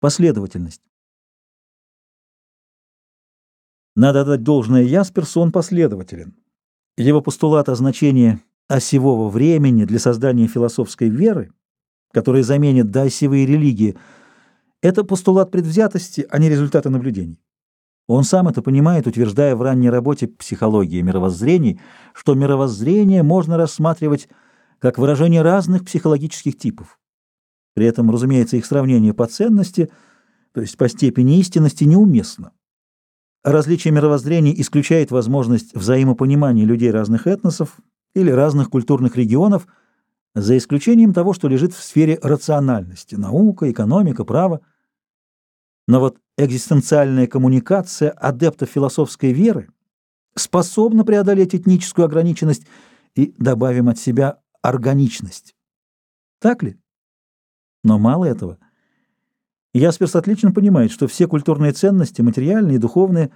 Последовательность. Надо отдать должное Ясперсу, он последователен. Его постулат о значении осевого времени для создания философской веры, которая заменит доосевые религии, это постулат предвзятости, а не результаты наблюдений. Он сам это понимает, утверждая в ранней работе «Психология мировоззрений», что мировоззрение можно рассматривать как выражение разных психологических типов. При этом, разумеется, их сравнение по ценности, то есть по степени истинности, неуместно. Различие мировоззрений исключает возможность взаимопонимания людей разных этносов или разных культурных регионов, за исключением того, что лежит в сфере рациональности – наука, экономика, право. Но вот экзистенциальная коммуникация адептов философской веры способна преодолеть этническую ограниченность и, добавим от себя, органичность. Так ли? Но мало этого. Ясперс отлично понимает, что все культурные ценности, материальные и духовные,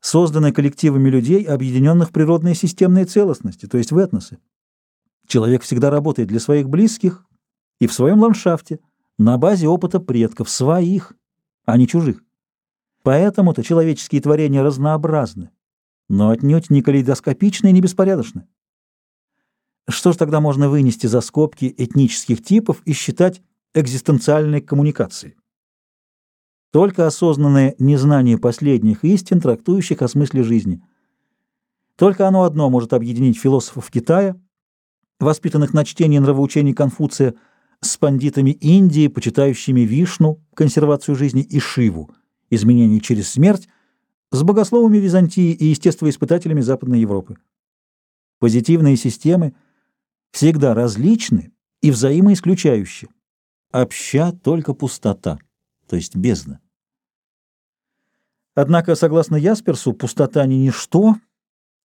созданы коллективами людей, объединенных в природные системные целостности, то есть в этносы. Человек всегда работает для своих близких и в своем ландшафте, на базе опыта предков, своих, а не чужих. Поэтому-то человеческие творения разнообразны, но отнюдь не калейдоскопичны и не беспорядочны. Что ж тогда можно вынести за скобки этнических типов и считать экзистенциальной коммуникации. Только осознанное незнание последних истин, трактующих о смысле жизни. Только оно одно может объединить философов Китая, воспитанных на чтении нравоучений Конфуция, с пандитами Индии, почитающими Вишну, консервацию жизни, и Шиву, изменение через смерть, с богословами Византии и естествоиспытателями Западной Европы. Позитивные системы всегда различны и взаимоисключающие обща только пустота, то есть бездна. Однако, согласно Ясперсу, пустота не ничто,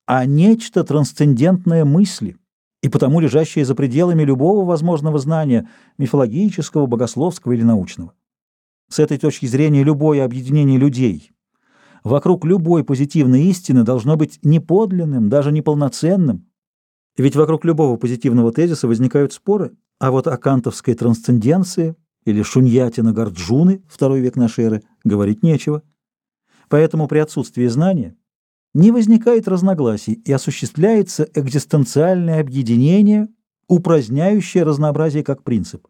а нечто трансцендентное мысли, и потому лежащее за пределами любого возможного знания, мифологического, богословского или научного. С этой точки зрения любое объединение людей вокруг любой позитивной истины должно быть неподлинным, даже неполноценным, ведь вокруг любого позитивного тезиса возникают споры, а вот о кантовской трансценденции или шуньятина Гарджуны, второй век нашей эры, говорить нечего. Поэтому при отсутствии знания не возникает разногласий и осуществляется экзистенциальное объединение, упраздняющее разнообразие как принцип.